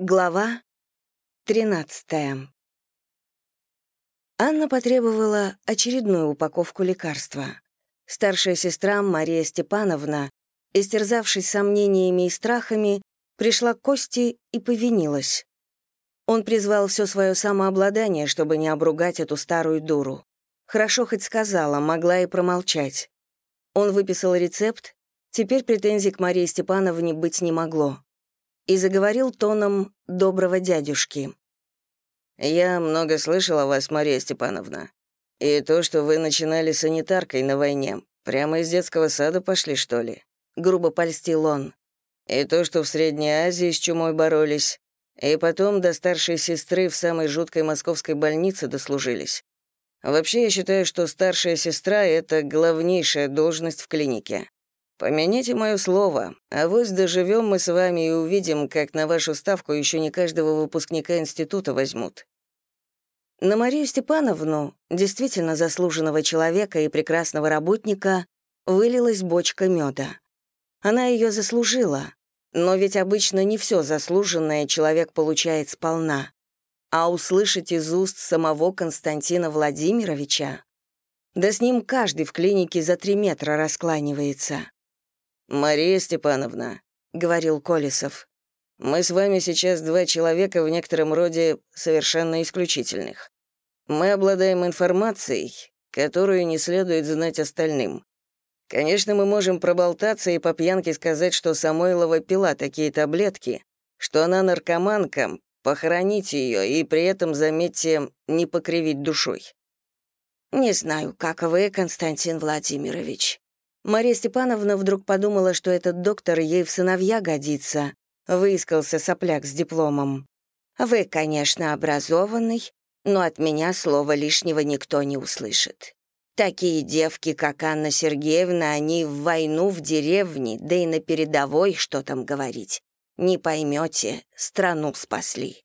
Глава 13 Анна потребовала очередную упаковку лекарства. Старшая сестра Мария Степановна, истерзавшись сомнениями и страхами, пришла к Косте и повинилась. Он призвал все свое самообладание, чтобы не обругать эту старую дуру. Хорошо хоть сказала, могла и промолчать. Он выписал рецепт, теперь претензий к Марии Степановне быть не могло и заговорил тоном доброго дядюшки. «Я много слышал о вас, Мария Степановна. И то, что вы начинали санитаркой на войне, прямо из детского сада пошли, что ли?» Грубо польстил он. «И то, что в Средней Азии с чумой боролись, и потом до старшей сестры в самой жуткой московской больнице дослужились. Вообще, я считаю, что старшая сестра — это главнейшая должность в клинике. Помяните мое слово, а вось доживем мы с вами и увидим, как на вашу ставку еще не каждого выпускника института возьмут. На Марию Степановну, действительно заслуженного человека и прекрасного работника, вылилась бочка меда. Она ее заслужила, но ведь обычно не все заслуженное человек получает сполна. А услышать из уст самого Константина Владимировича, да с ним каждый в клинике за три метра раскланивается. «Мария Степановна», — говорил Колесов, «мы с вами сейчас два человека в некотором роде совершенно исключительных. Мы обладаем информацией, которую не следует знать остальным. Конечно, мы можем проболтаться и по пьянке сказать, что Самойлова пила такие таблетки, что она наркоманка, похоронить ее и при этом, заметьте, не покривить душой. «Не знаю, как вы, Константин Владимирович», Мария Степановна вдруг подумала, что этот доктор ей в сыновья годится. Выискался сопляк с дипломом. «Вы, конечно, образованный, но от меня слова лишнего никто не услышит. Такие девки, как Анна Сергеевна, они в войну в деревне, да и на передовой, что там говорить. Не поймете, страну спасли».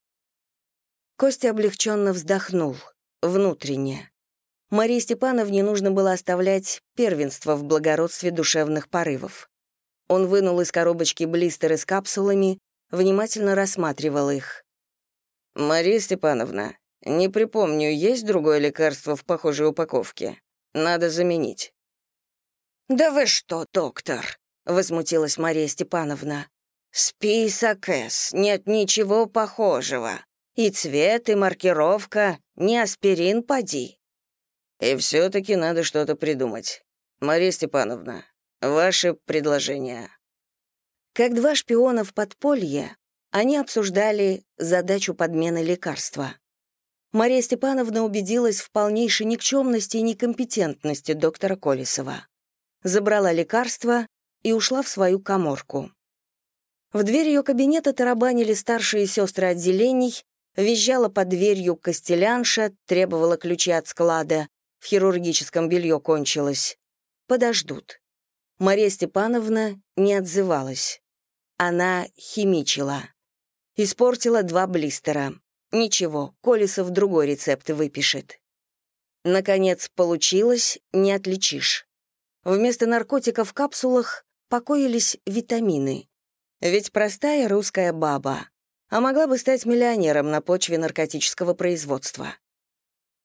Костя облегченно вздохнул, внутренне. Марии Степановне нужно было оставлять первенство в благородстве душевных порывов. Он вынул из коробочки блистеры с капсулами, внимательно рассматривал их. «Мария Степановна, не припомню, есть другое лекарство в похожей упаковке? Надо заменить». «Да вы что, доктор?» — возмутилась Мария Степановна. «Список С, нет ничего похожего. И цвет, и маркировка, не аспирин поди. И все-таки надо что-то придумать. Мария Степановна, ваше предложение. Как два шпиона в подполье, они обсуждали задачу подмены лекарства. Мария Степановна убедилась в полнейшей никчемности и некомпетентности доктора Колесова. Забрала лекарство и ушла в свою коморку. В дверь ее кабинета тарабанили старшие сестры отделений, визжала под дверью костелянша, требовала ключи от склада, в хирургическом белье кончилось. Подождут. Мария Степановна не отзывалась. Она химичила. Испортила два блистера. Ничего, Колесов другой рецепт выпишет. Наконец, получилось, не отличишь. Вместо наркотиков в капсулах покоились витамины. Ведь простая русская баба, а могла бы стать миллионером на почве наркотического производства.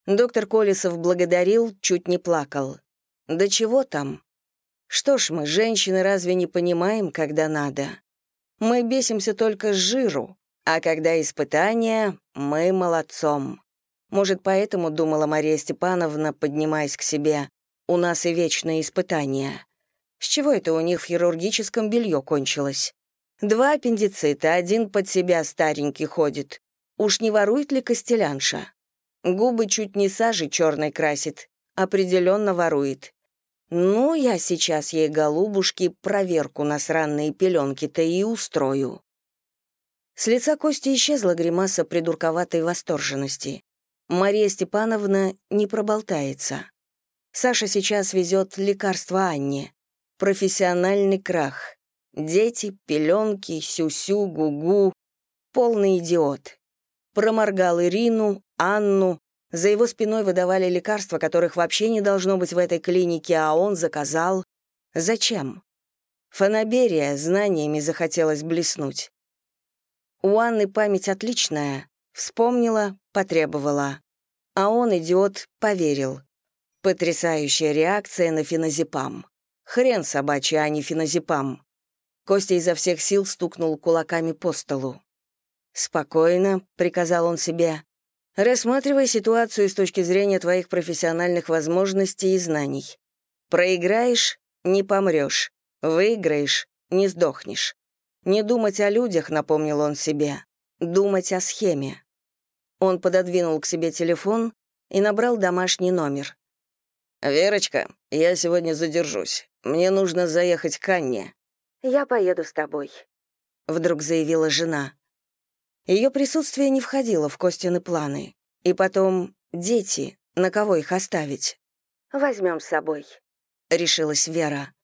Доктор Колесов благодарил, чуть не плакал. Да чего там? Что ж мы, женщины, разве не понимаем, когда надо? Мы бесимся только с жиру, а когда испытания, мы молодцом. Может, поэтому, думала Мария Степановна, поднимаясь к себе, у нас и вечные испытания. С чего это у них в хирургическом белье кончилось? Два аппендицита, один под себя старенький ходит. Уж не ворует ли костелянша? Губы чуть не сажей черной красит. Определенно ворует. Ну, я сейчас ей, голубушки, проверку на сранные пеленки-то и устрою. С лица Кости исчезла гримаса придурковатой восторженности. Мария Степановна не проболтается. Саша сейчас везет лекарство Анне. Профессиональный крах. Дети, пеленки, сюсю, гугу. Полный идиот. Проморгал Ирину, Анну. За его спиной выдавали лекарства, которых вообще не должно быть в этой клинике, а он заказал. Зачем? Фанаберия знаниями захотелось блеснуть. У Анны память отличная. Вспомнила, потребовала. А он, идиот, поверил. Потрясающая реакция на феназепам. Хрен собачий, а не феназепам. Костя изо всех сил стукнул кулаками по столу. «Спокойно», — приказал он себе. «Рассматривай ситуацию с точки зрения твоих профессиональных возможностей и знаний. Проиграешь — не помрешь. Выиграешь — не сдохнешь. Не думать о людях, напомнил он себе. Думать о схеме. Он пододвинул к себе телефон и набрал домашний номер. «Верочка, я сегодня задержусь. Мне нужно заехать к Анне». «Я поеду с тобой», — вдруг заявила жена. Ее присутствие не входило в Костины планы. И потом, дети, на кого их оставить? «Возьмем с собой», — решилась Вера.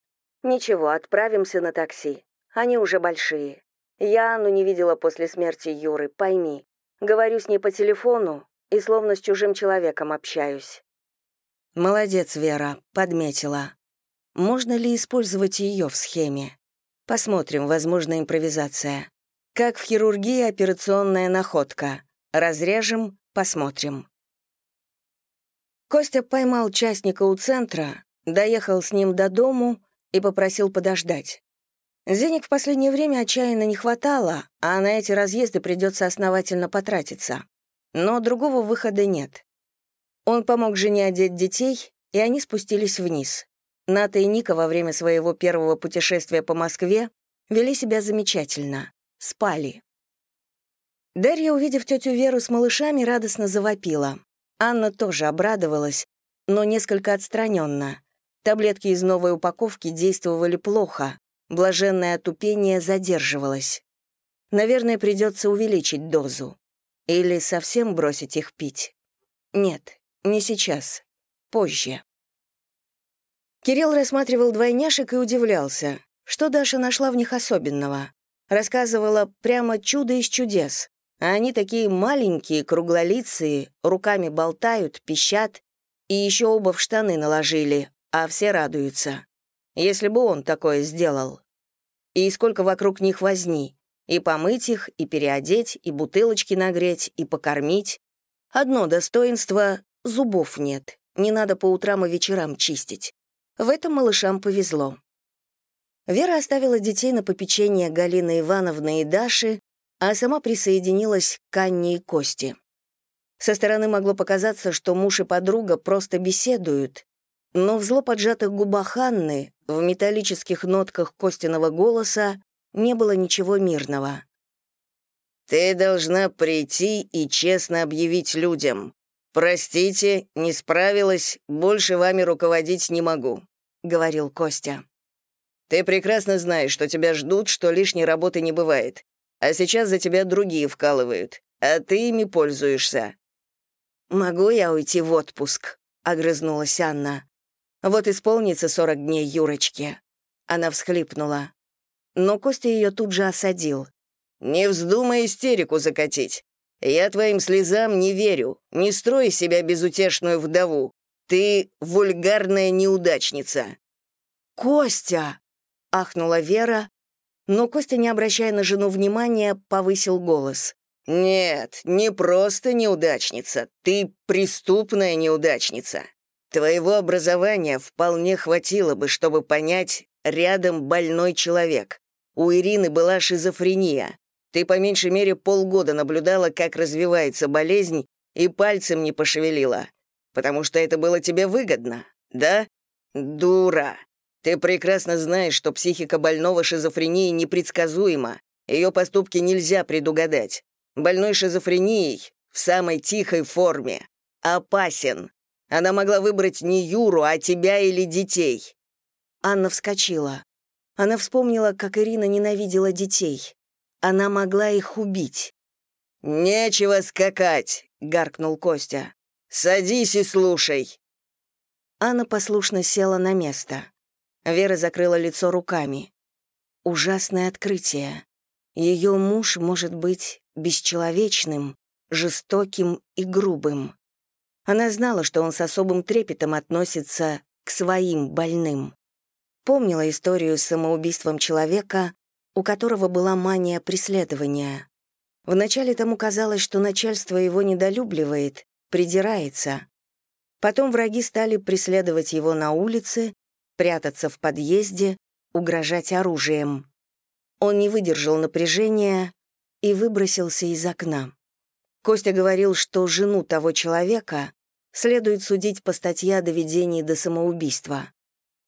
«Ничего, отправимся на такси. Они уже большие. Я Анну не видела после смерти Юры, пойми. Говорю с ней по телефону и словно с чужим человеком общаюсь». «Молодец, Вера», — подметила. «Можно ли использовать ее в схеме? Посмотрим, возможно, импровизация. Как в хирургии операционная находка. Разрежем, посмотрим. Костя поймал частника у центра, доехал с ним до дому и попросил подождать. Денег в последнее время отчаянно не хватало, а на эти разъезды придется основательно потратиться. Но другого выхода нет. Он помог жене одеть детей, и они спустились вниз. Ната и Ника во время своего первого путешествия по Москве вели себя замечательно спали. Дарья, увидев тетю Веру с малышами, радостно завопила. Анна тоже обрадовалась, но несколько отстраненно. Таблетки из новой упаковки действовали плохо, блаженное отупение задерживалось. Наверное, придется увеличить дозу. Или совсем бросить их пить. Нет, не сейчас. Позже. Кирилл рассматривал двойняшек и удивлялся, что Даша нашла в них особенного. Рассказывала прямо чудо из чудес. А они такие маленькие, круглолицые, руками болтают, пищат, и еще оба в штаны наложили, а все радуются. Если бы он такое сделал. И сколько вокруг них возни. И помыть их, и переодеть, и бутылочки нагреть, и покормить. Одно достоинство — зубов нет. Не надо по утрам и вечерам чистить. В этом малышам повезло. Вера оставила детей на попечение Галины Ивановны и Даши, а сама присоединилась к Анне и Косте. Со стороны могло показаться, что муж и подруга просто беседуют, но в зло поджатых губах Анны, в металлических нотках Костиного голоса не было ничего мирного. «Ты должна прийти и честно объявить людям. Простите, не справилась, больше вами руководить не могу», — говорил Костя. Ты прекрасно знаешь, что тебя ждут, что лишней работы не бывает. А сейчас за тебя другие вкалывают, а ты ими пользуешься». «Могу я уйти в отпуск?» — огрызнулась Анна. «Вот исполнится сорок дней Юрочке». Она всхлипнула. Но Костя ее тут же осадил. «Не вздумай истерику закатить. Я твоим слезам не верю. Не строй себя безутешную вдову. Ты вульгарная неудачница». «Костя!» Ахнула Вера, но Костя, не обращая на жену внимания, повысил голос. «Нет, не просто неудачница, ты преступная неудачница. Твоего образования вполне хватило бы, чтобы понять, рядом больной человек. У Ирины была шизофрения. Ты по меньшей мере полгода наблюдала, как развивается болезнь, и пальцем не пошевелила. Потому что это было тебе выгодно, да? Дура. Ты прекрасно знаешь, что психика больного шизофренией непредсказуема. Ее поступки нельзя предугадать. Больной шизофренией в самой тихой форме. Опасен. Она могла выбрать не Юру, а тебя или детей. Анна вскочила. Она вспомнила, как Ирина ненавидела детей. Она могла их убить. «Нечего скакать», — гаркнул Костя. «Садись и слушай». Анна послушно села на место. Вера закрыла лицо руками. Ужасное открытие. Ее муж может быть бесчеловечным, жестоким и грубым. Она знала, что он с особым трепетом относится к своим больным. Помнила историю с самоубийством человека, у которого была мания преследования. Вначале тому казалось, что начальство его недолюбливает, придирается. Потом враги стали преследовать его на улице, прятаться в подъезде, угрожать оружием. Он не выдержал напряжения и выбросился из окна. Костя говорил, что жену того человека следует судить по статье о доведении до самоубийства.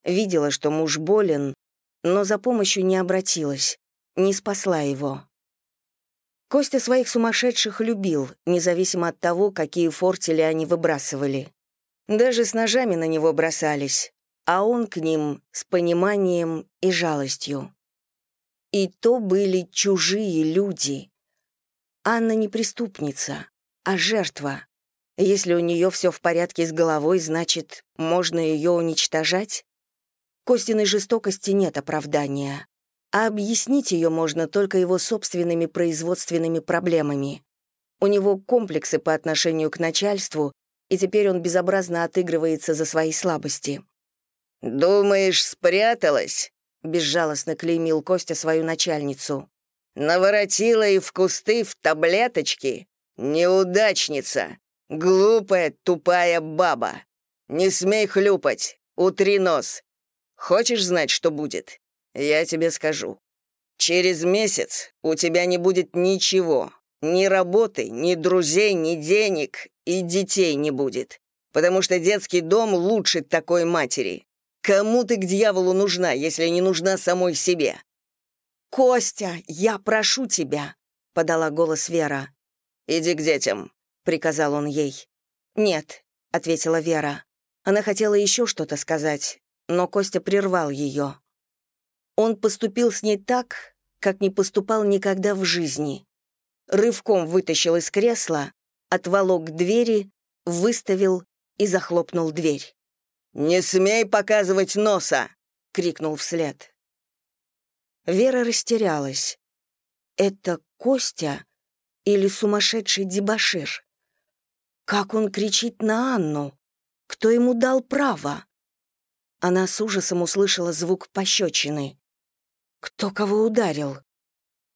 Видела, что муж болен, но за помощью не обратилась, не спасла его. Костя своих сумасшедших любил, независимо от того, какие фортели они выбрасывали. Даже с ножами на него бросались, а он к ним с пониманием и жалостью. И то были чужие люди. Анна не преступница, а жертва. Если у нее все в порядке с головой, значит, можно ее уничтожать? Костиной жестокости нет оправдания а объяснить ее можно только его собственными производственными проблемами. У него комплексы по отношению к начальству, и теперь он безобразно отыгрывается за свои слабости. «Думаешь, спряталась?» — безжалостно клеймил Костя свою начальницу. «Наворотила и в кусты, в таблеточки? Неудачница! Глупая, тупая баба! Не смей хлюпать! Утри нос! Хочешь знать, что будет? Я тебе скажу. Через месяц у тебя не будет ничего. Ни работы, ни друзей, ни денег, и детей не будет. Потому что детский дом лучше такой матери. Кому ты к дьяволу нужна, если не нужна самой себе? «Костя, я прошу тебя», — подала голос Вера. «Иди к детям», — приказал он ей. «Нет», — ответила Вера. Она хотела еще что-то сказать, но Костя прервал ее. Он поступил с ней так, как не поступал никогда в жизни. Рывком вытащил из кресла, отволок к двери, выставил и захлопнул дверь. «Не смей показывать носа!» — крикнул вслед. Вера растерялась. Это Костя или сумасшедший дебошир? Как он кричит на Анну? Кто ему дал право? Она с ужасом услышала звук пощечины. Кто кого ударил?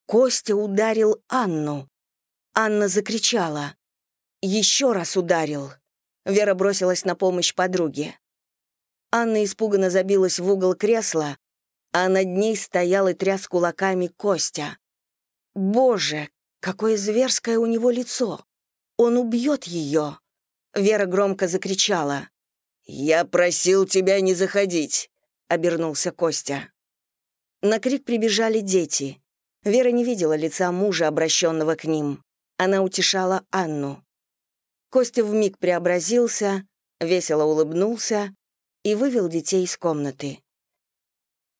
Костя ударил Анну. Анна закричала. Еще раз ударил. Вера бросилась на помощь подруге. Анна испуганно забилась в угол кресла, а над ней стоял и тряс кулаками Костя. «Боже, какое зверское у него лицо! Он убьет ее!» Вера громко закричала. «Я просил тебя не заходить», — обернулся Костя. На крик прибежали дети. Вера не видела лица мужа, обращенного к ним. Она утешала Анну. Костя вмиг преобразился, весело улыбнулся и вывел детей из комнаты.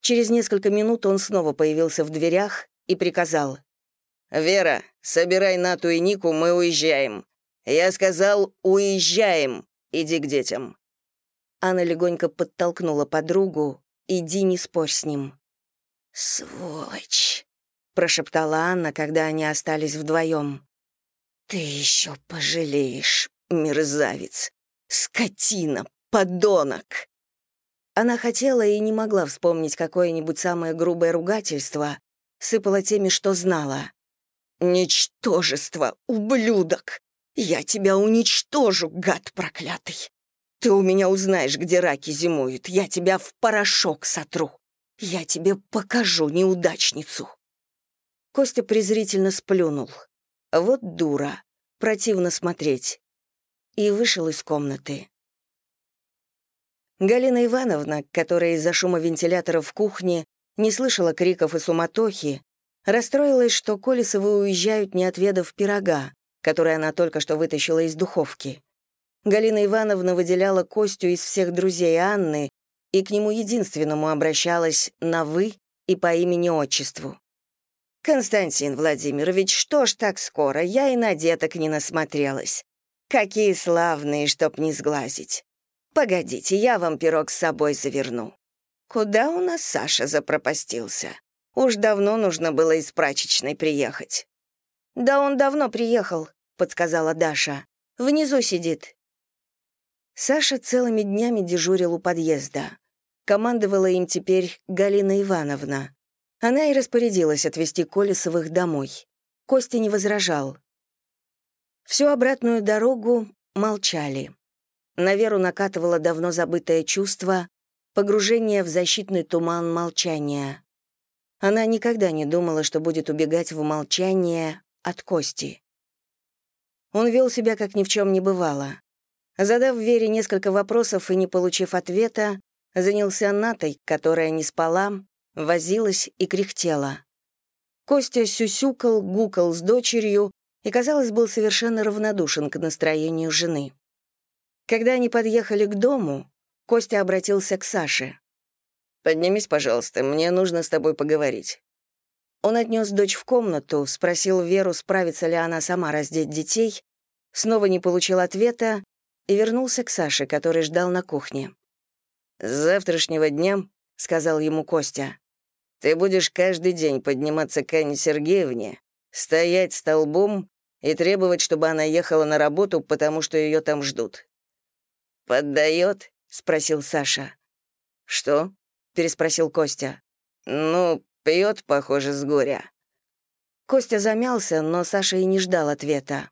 Через несколько минут он снова появился в дверях и приказал. «Вера, собирай Нату и Нику, мы уезжаем. Я сказал, уезжаем. Иди к детям». Анна легонько подтолкнула подругу. «Иди, не спорь с ним». «Сволочь!» — прошептала Анна, когда они остались вдвоем. «Ты еще пожалеешь, мерзавец! Скотина! Подонок!» Она хотела и не могла вспомнить какое-нибудь самое грубое ругательство, сыпала теми, что знала. «Ничтожество, ублюдок! Я тебя уничтожу, гад проклятый! Ты у меня узнаешь, где раки зимуют, я тебя в порошок сотру!» «Я тебе покажу неудачницу!» Костя презрительно сплюнул. «Вот дура! Противно смотреть!» И вышел из комнаты. Галина Ивановна, которая из-за шума вентилятора в кухне не слышала криков и суматохи, расстроилась, что Колесовы уезжают, не отведав пирога, который она только что вытащила из духовки. Галина Ивановна выделяла Костю из всех друзей Анны и к нему единственному обращалась на «вы» и по имени-отчеству. «Константин Владимирович, что ж так скоро? Я и на деток не насмотрелась. Какие славные, чтоб не сглазить. Погодите, я вам пирог с собой заверну. Куда у нас Саша запропастился? Уж давно нужно было из прачечной приехать». «Да он давно приехал», — подсказала Даша. «Внизу сидит». Саша целыми днями дежурил у подъезда. Командовала им теперь Галина Ивановна. Она и распорядилась отвезти Колесовых домой. Костя не возражал. Всю обратную дорогу молчали. На Веру накатывало давно забытое чувство погружение в защитный туман молчания. Она никогда не думала, что будет убегать в молчание от Кости. Он вел себя, как ни в чем не бывало. Задав Вере несколько вопросов и не получив ответа, занялся Натой, которая не спала, возилась и кряхтела. Костя сюсюкал, гукал с дочерью и, казалось, был совершенно равнодушен к настроению жены. Когда они подъехали к дому, Костя обратился к Саше. «Поднимись, пожалуйста, мне нужно с тобой поговорить». Он отнес дочь в комнату, спросил Веру, справится ли она сама раздеть детей, снова не получил ответа и вернулся к Саше, который ждал на кухне. «С завтрашнего дня», — сказал ему Костя, «ты будешь каждый день подниматься к Анне Сергеевне, стоять столбом и требовать, чтобы она ехала на работу, потому что ее там ждут. «Поддает?» — спросил Саша. «Что?» — переспросил Костя. «Ну, пьет, похоже, с горя». Костя замялся, но Саша и не ждал ответа.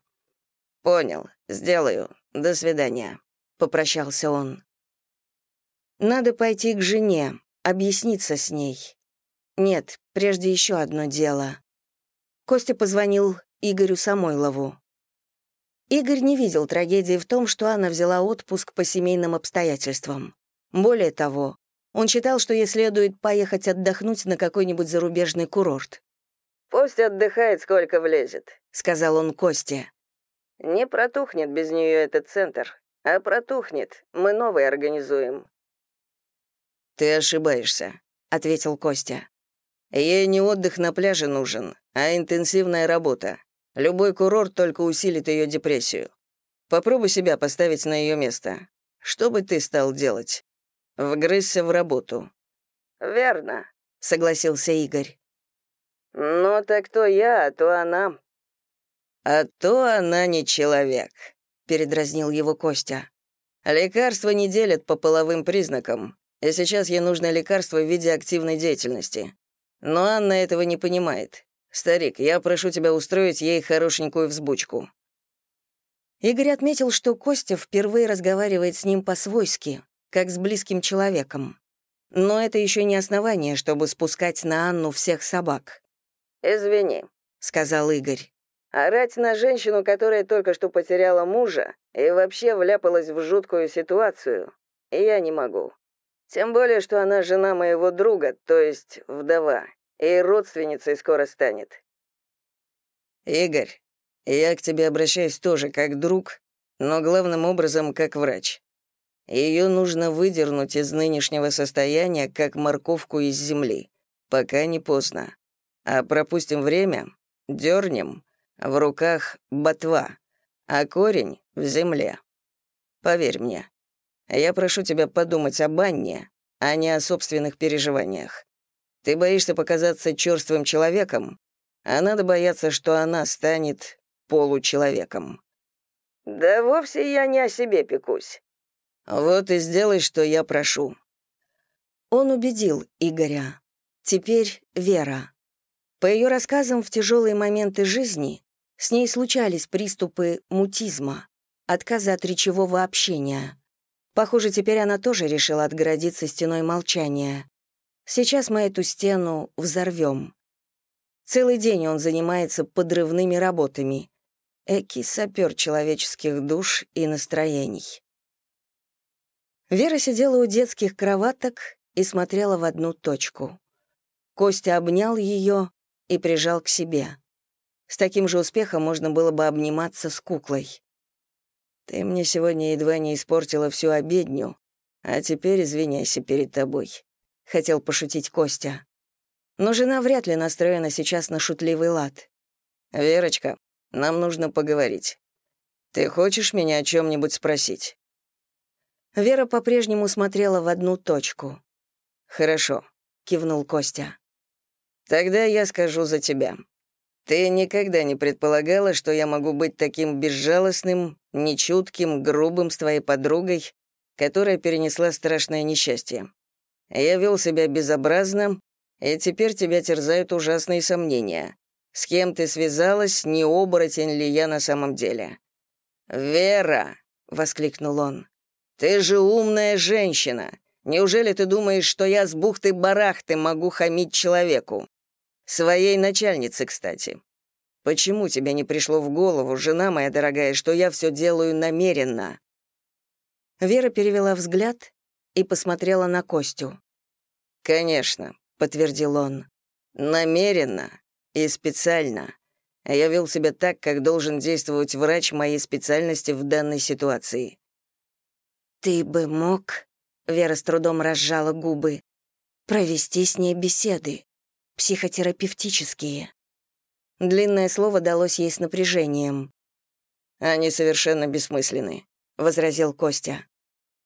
«Понял, сделаю. До свидания», — попрощался он. «Надо пойти к жене, объясниться с ней. Нет, прежде еще одно дело». Костя позвонил Игорю Самойлову. Игорь не видел трагедии в том, что Анна взяла отпуск по семейным обстоятельствам. Более того, он считал, что ей следует поехать отдохнуть на какой-нибудь зарубежный курорт. «Пусть отдыхает, сколько влезет», — сказал он Косте. «Не протухнет без нее этот центр, а протухнет, мы новый организуем». «Ты ошибаешься», — ответил Костя. «Ей не отдых на пляже нужен, а интенсивная работа. Любой курорт только усилит ее депрессию. Попробуй себя поставить на ее место. Что бы ты стал делать? Вгрызся в работу». «Верно», — согласился Игорь. «Но так то я, а то она». «А то она не человек», — передразнил его Костя. «Лекарства не делят по половым признакам, и сейчас ей нужно лекарство в виде активной деятельности. Но Анна этого не понимает. «Старик, я прошу тебя устроить ей хорошенькую взбучку». Игорь отметил, что Костя впервые разговаривает с ним по-свойски, как с близким человеком. Но это еще не основание, чтобы спускать на Анну всех собак. «Извини», — сказал Игорь. «Орать на женщину, которая только что потеряла мужа и вообще вляпалась в жуткую ситуацию, я не могу. Тем более, что она жена моего друга, то есть вдова, и родственницей скоро станет. Игорь, я к тебе обращаюсь тоже как друг, но главным образом как врач. Ее нужно выдернуть из нынешнего состояния, как морковку из земли, пока не поздно. А пропустим время, дернем, в руках ботва, а корень в земле. Поверь мне, я прошу тебя подумать об Анне, а не о собственных переживаниях. Ты боишься показаться черствым человеком, а надо бояться, что она станет получеловеком». «Да вовсе я не о себе пекусь». «Вот и сделай, что я прошу». Он убедил Игоря. Теперь Вера. По ее рассказам, в тяжелые моменты жизни с ней случались приступы мутизма, отказа от речевого общения. Похоже, теперь она тоже решила отгородиться стеной молчания. Сейчас мы эту стену взорвем. Целый день он занимается подрывными работами. Эки сапер человеческих душ и настроений. Вера сидела у детских кроваток и смотрела в одну точку. Костя обнял ее и прижал к себе. С таким же успехом можно было бы обниматься с куклой. «Ты мне сегодня едва не испортила всю обедню, а теперь извиняйся перед тобой», — хотел пошутить Костя. Но жена вряд ли настроена сейчас на шутливый лад. «Верочка, нам нужно поговорить. Ты хочешь меня о чем нибудь спросить?» Вера по-прежнему смотрела в одну точку. «Хорошо», — кивнул Костя. «Тогда я скажу за тебя. Ты никогда не предполагала, что я могу быть таким безжалостным, нечутким, грубым с твоей подругой, которая перенесла страшное несчастье. Я вел себя безобразно, и теперь тебя терзают ужасные сомнения. С кем ты связалась, не оборотень ли я на самом деле?» «Вера!» — воскликнул он. «Ты же умная женщина. Неужели ты думаешь, что я с бухты-барахты могу хамить человеку? Своей начальнице, кстати. Почему тебе не пришло в голову, жена моя дорогая, что я все делаю намеренно?» Вера перевела взгляд и посмотрела на Костю. «Конечно», — подтвердил он. «Намеренно и специально. Я вел себя так, как должен действовать врач моей специальности в данной ситуации». «Ты бы мог...» — Вера с трудом разжала губы. «Провести с ней беседы. Психотерапевтические». Длинное слово далось ей с напряжением. «Они совершенно бессмысленны», — возразил Костя.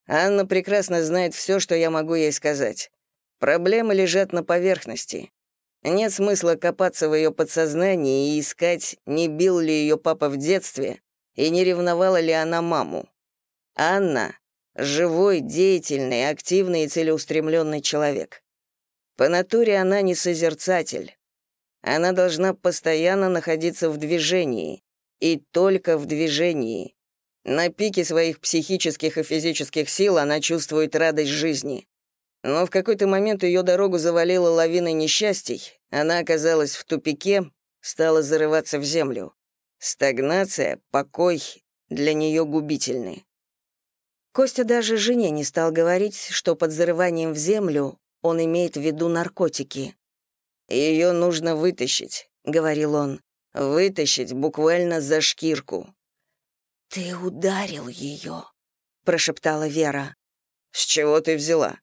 «Анна прекрасно знает все, что я могу ей сказать. Проблемы лежат на поверхности. Нет смысла копаться в ее подсознании и искать, не бил ли ее папа в детстве и не ревновала ли она маму. Анна — живой, деятельный, активный и целеустремленный человек. По натуре она не созерцатель, она должна постоянно находиться в движении. И только в движении. На пике своих психических и физических сил она чувствует радость жизни. Но в какой-то момент ее дорогу завалила лавина несчастий, она оказалась в тупике, стала зарываться в землю. Стагнация, покой для нее губительны. Костя даже жене не стал говорить, что под зарыванием в землю он имеет в виду наркотики. Ее нужно вытащить», — говорил он. «Вытащить буквально за шкирку». «Ты ударил ее», — прошептала Вера. «С чего ты взяла?»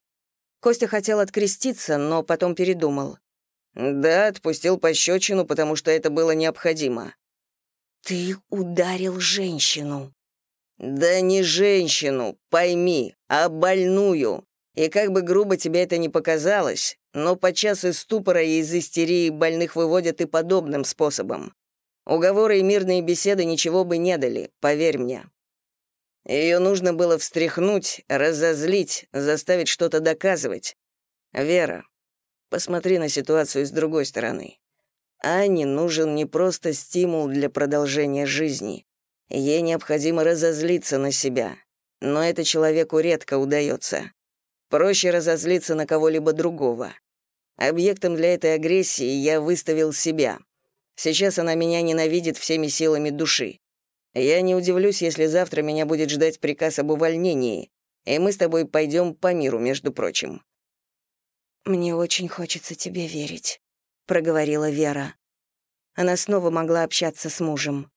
Костя хотел откреститься, но потом передумал. «Да, отпустил пощечину, потому что это было необходимо». «Ты ударил женщину». «Да не женщину, пойми, а больную. И как бы грубо тебе это ни показалось, но подчас из ступора и из истерии больных выводят и подобным способом. Уговоры и мирные беседы ничего бы не дали, поверь мне. Ее нужно было встряхнуть, разозлить, заставить что-то доказывать. Вера, посмотри на ситуацию с другой стороны. Ане нужен не просто стимул для продолжения жизни. Ей необходимо разозлиться на себя. Но это человеку редко удается. Проще разозлиться на кого-либо другого. Объектом для этой агрессии я выставил себя. Сейчас она меня ненавидит всеми силами души. Я не удивлюсь, если завтра меня будет ждать приказ об увольнении, и мы с тобой пойдем по миру, между прочим». «Мне очень хочется тебе верить», — проговорила Вера. Она снова могла общаться с мужем.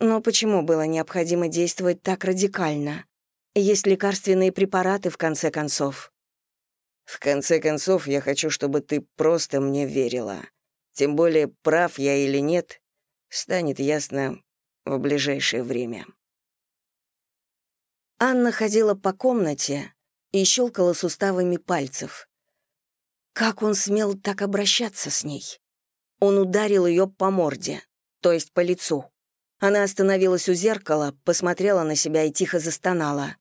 Но почему было необходимо действовать так радикально? Есть лекарственные препараты, в конце концов. В конце концов, я хочу, чтобы ты просто мне верила. Тем более, прав я или нет, станет ясно в ближайшее время. Анна ходила по комнате и щелкала суставами пальцев. Как он смел так обращаться с ней? Он ударил ее по морде, то есть по лицу. Она остановилась у зеркала, посмотрела на себя и тихо застонала.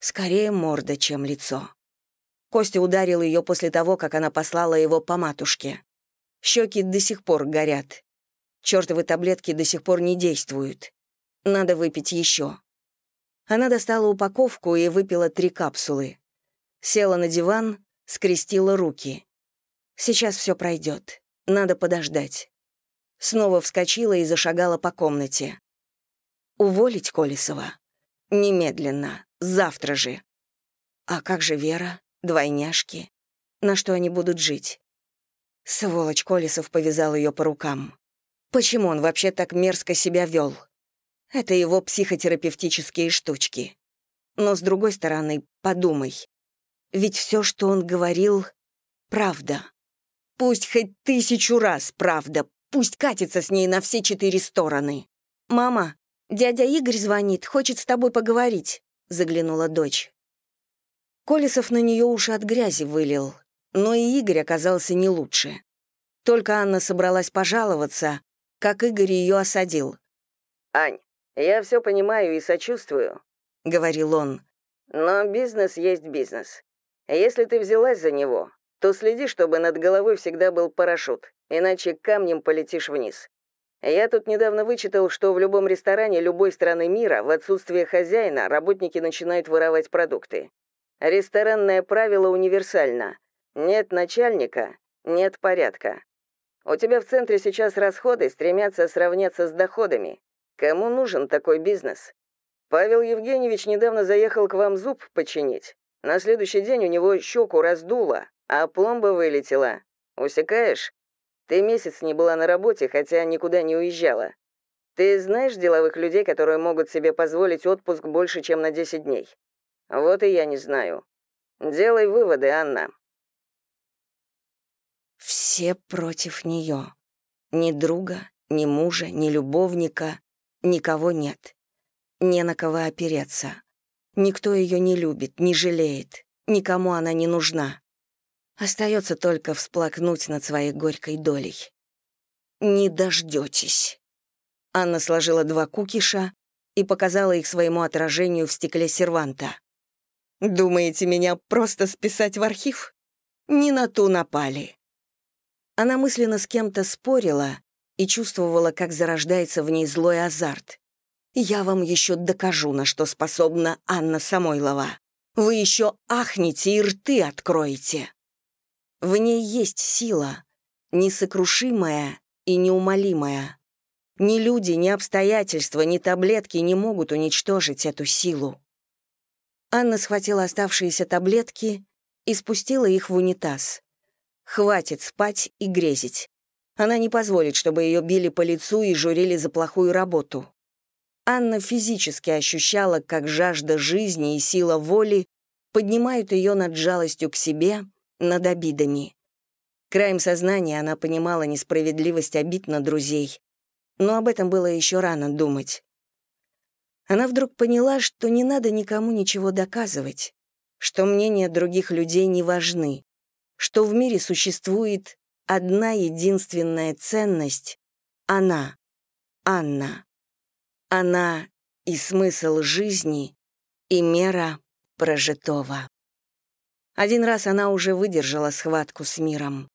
Скорее морда, чем лицо. Костя ударил ее после того, как она послала его по матушке. Щеки до сих пор горят. Чертовы таблетки до сих пор не действуют. Надо выпить еще. Она достала упаковку и выпила три капсулы. Села на диван, скрестила руки. Сейчас все пройдет. Надо подождать. Снова вскочила и зашагала по комнате. Уволить Колесова? Немедленно. Завтра же. А как же Вера, двойняшки? На что они будут жить? Сволочь Колесов повязал ее по рукам. Почему он вообще так мерзко себя вел? Это его психотерапевтические штучки. Но, с другой стороны, подумай. Ведь все, что он говорил, правда. Пусть хоть тысячу раз правда, пусть катится с ней на все четыре стороны. «Мама, дядя Игорь звонит, хочет с тобой поговорить». — заглянула дочь. Колесов на нее уши от грязи вылил, но и Игорь оказался не лучше. Только Анна собралась пожаловаться, как Игорь ее осадил. «Ань, я все понимаю и сочувствую», — говорил он. «Но бизнес есть бизнес. Если ты взялась за него, то следи, чтобы над головой всегда был парашют. иначе камнем полетишь вниз. Я тут недавно вычитал, что в любом ресторане любой страны мира в отсутствие хозяина работники начинают воровать продукты. Ресторанное правило универсально. Нет начальника, нет порядка. У тебя в центре сейчас расходы стремятся сравняться с доходами. Кому нужен такой бизнес? Павел Евгеньевич недавно заехал к вам зуб починить. На следующий день у него щеку раздуло, а пломба вылетела. Усекаешь? Ты месяц не была на работе, хотя никуда не уезжала. Ты знаешь деловых людей, которые могут себе позволить отпуск больше, чем на 10 дней? Вот и я не знаю. Делай выводы, Анна. Все против нее. Ни друга, ни мужа, ни любовника, никого нет. Не на кого опереться. Никто ее не любит, не жалеет, никому она не нужна. Остается только всплакнуть над своей горькой долей. «Не дождетесь». Анна сложила два кукиша и показала их своему отражению в стекле серванта. «Думаете, меня просто списать в архив? Не на ту напали». Она мысленно с кем-то спорила и чувствовала, как зарождается в ней злой азарт. «Я вам еще докажу, на что способна Анна Самойлова. Вы еще ахнете и рты откроете». В ней есть сила, несокрушимая и неумолимая. Ни люди, ни обстоятельства, ни таблетки не могут уничтожить эту силу. Анна схватила оставшиеся таблетки и спустила их в унитаз. Хватит спать и грезить. Она не позволит, чтобы ее били по лицу и журили за плохую работу. Анна физически ощущала, как жажда жизни и сила воли поднимают ее над жалостью к себе над обидами. Краем сознания она понимала несправедливость обид на друзей, но об этом было еще рано думать. Она вдруг поняла, что не надо никому ничего доказывать, что мнения других людей не важны, что в мире существует одна единственная ценность — она, Анна. Она и смысл жизни, и мера прожитого. Один раз она уже выдержала схватку с миром.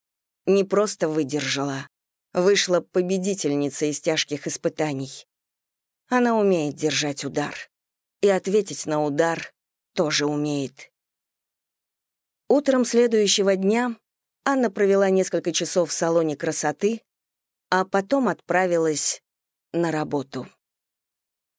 Не просто выдержала. Вышла победительница из тяжких испытаний. Она умеет держать удар. И ответить на удар тоже умеет. Утром следующего дня Анна провела несколько часов в салоне красоты, а потом отправилась на работу.